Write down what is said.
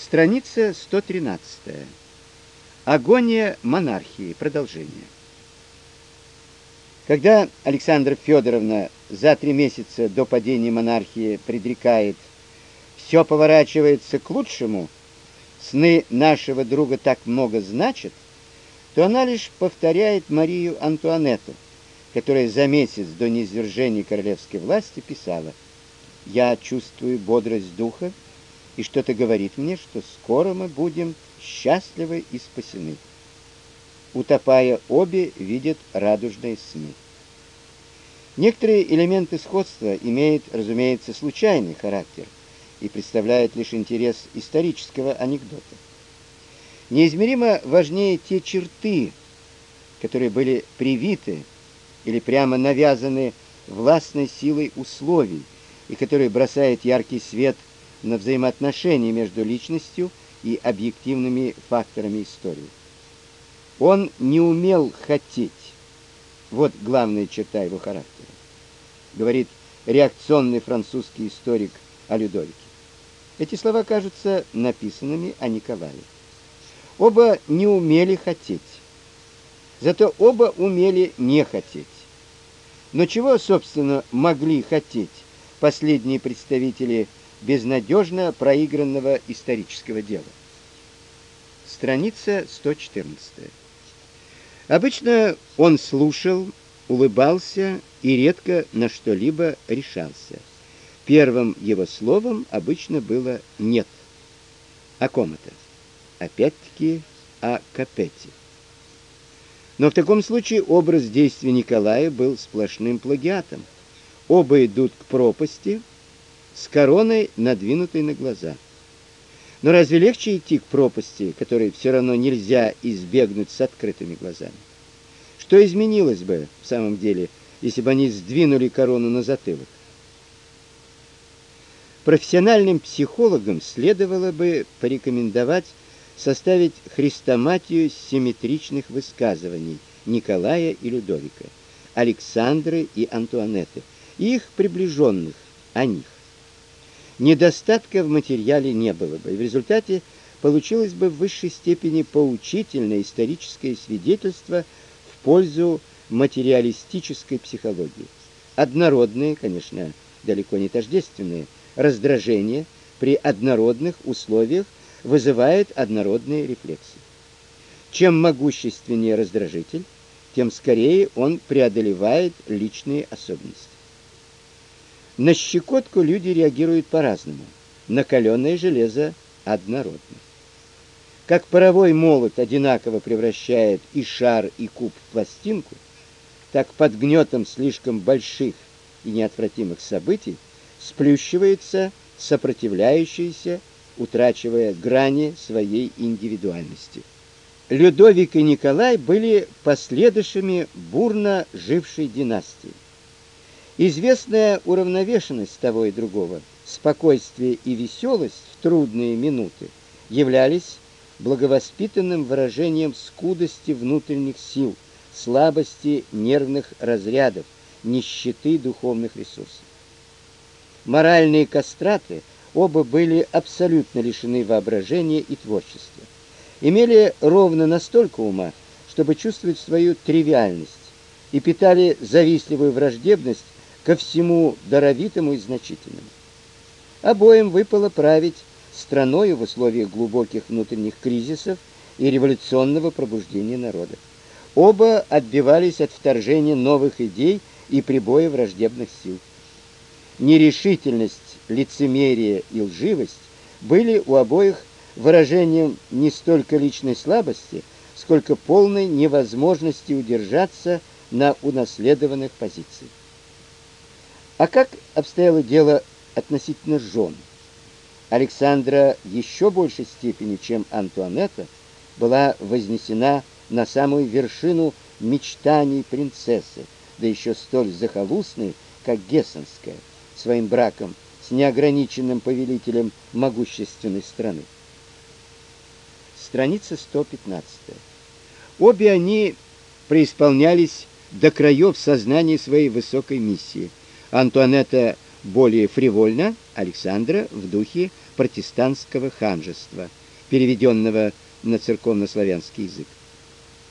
Страница 113. Агония монархии. Продолжение. Когда Александра Федоровна за три месяца до падения монархии предрекает «все поворачивается к лучшему», «сны нашего друга так много значат», то она лишь повторяет Марию Антуанетту, которая за месяц до низвержения королевской власти писала «Я чувствую бодрость духа, и что-то говорит мне, что скоро мы будем счастливы и спасены. Утопая, обе видят радужные сны. Некоторые элементы сходства имеют, разумеется, случайный характер и представляют лишь интерес исторического анекдота. Неизмеримо важнее те черты, которые были привиты или прямо навязаны властной силой условий и которые бросают яркий свет на взаимоотношения между личностью и объективными факторами истории. Он не умел хотеть. Вот главная черта его характера. Говорит реакционный французский историк о Людовике. Эти слова кажутся написанными о Николае. Оба не умели хотеть. Зато оба умели не хотеть. Но чего, собственно, могли хотеть последние представители безнадежно проигранного исторического дела. Страница 114. Обычно он слушал, улыбался и редко на что-либо решался. Первым его словом обычно было нет. О ком это? Опять-таки о Капете. Но в таком случае образ действий Николая был сплошным плагиатом. Оба идут к пропасти, с короной, надвинутой на глаза. Но разве легче идти к пропасти, которой все равно нельзя избегнуть с открытыми глазами? Что изменилось бы в самом деле, если бы они сдвинули корону на затылок? Профессиональным психологам следовало бы порекомендовать составить хрестоматию симметричных высказываний Николая и Людовика, Александры и Антуанетты, и их приближенных о них недостатка в материале не было бы, и в результате получилось бы в высшей степени поучительное историческое свидетельство в пользу материалистической психологии. Однородные, конечно, далеко не тождественные, раздражения при однородных условиях вызывает однородные рефлексы. Чем могущественнее раздражитель, тем скорее он преодолевает личные особенности. На щекотку люди реагируют по-разному. На каленое железо однородно. Как паровой молот одинаково превращает и шар, и куб в пластинку, так под гнетом слишком больших и неотвратимых событий сплющивается сопротивляющийся, утрачивая грани своей индивидуальности. Людовик и Николай были последующими бурно жившей династии. Известная уравновешенность того и другого, спокойствие и веселость в трудные минуты являлись благовоспитанным выражением скудости внутренних сил, слабости нервных разрядов, нищеты духовных ресурсов. Моральные кастраты оба были абсолютно лишены воображения и творчества. Имели ровно настолько ума, чтобы чувствовать свою тривиальность, и питали завистливую враждебность ко всему даровитому и значительному. Обоим выпало править страной в условиях глубоких внутренних кризисов и революционного пробуждения народа. Оба отбивались от вторжения новых идей и прибоя враждебных сил. Нерешительность, лицемерие и лживость были у обоих выражением не столько личной слабости, сколько полной невозможности удержаться на унаследованных позициях. А как обстояло дело относительно жен? Александра еще большей степени, чем Антуанетта, была вознесена на самую вершину мечтаний принцессы, да еще столь захолустной, как Гессенская, своим браком с неограниченным повелителем могущественной страны. Страница 115. Обе они преисполнялись до краев сознания своей высокой миссии – Антуанетта более фривольно Александра в духе протестантского ханжества, переведенного на церковнославянский язык.